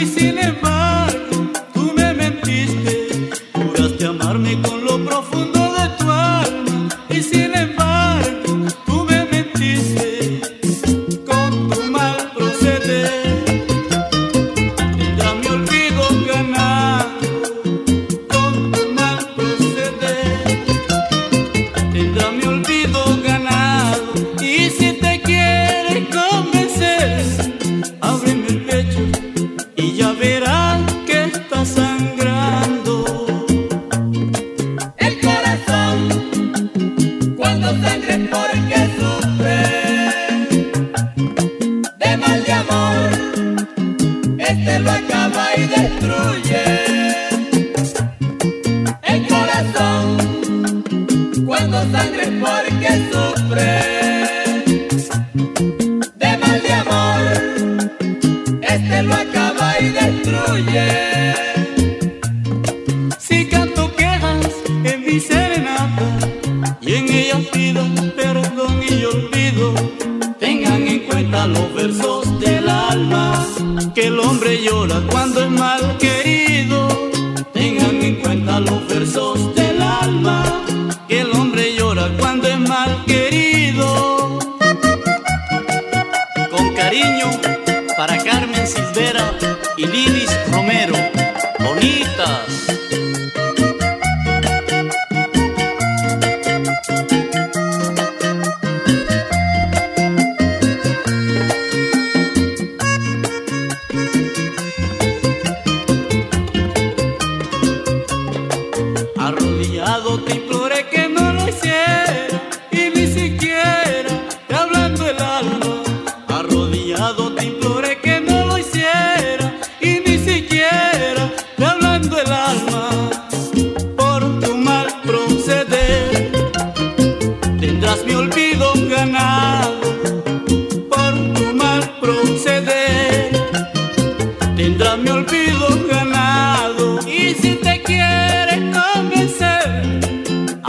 Risile cuando sangre porque sufre de mal de amor. Este lo acaba y destruye. Si canto quejas en mi serenata y en ella pido perdón y olvido tengan en cuenta los versos del alma que el hombre llora cuando es mal querido. animal querido. Con cariño para Carmen Silvera y Lidis Romero. Bonitas. arrodillado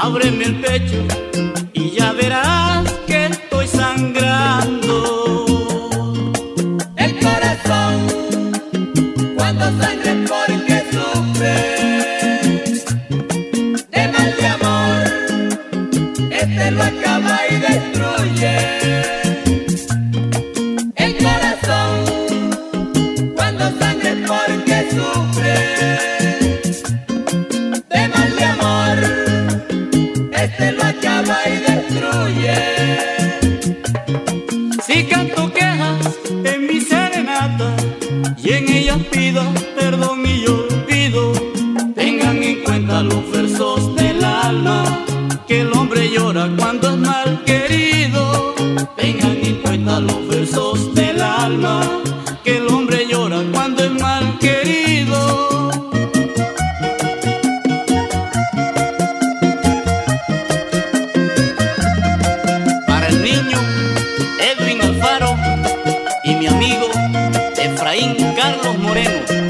ábreme el pecho y ya verás que estoy sangrando. El corazón, cuando sangre porque sufre, de mal de amor, este lo acaba y destruye. los versos del alma que el hombre llora cuando es mal querido. Para el niño Edwin Alfaro y mi amigo Efraín Carlos Moreno.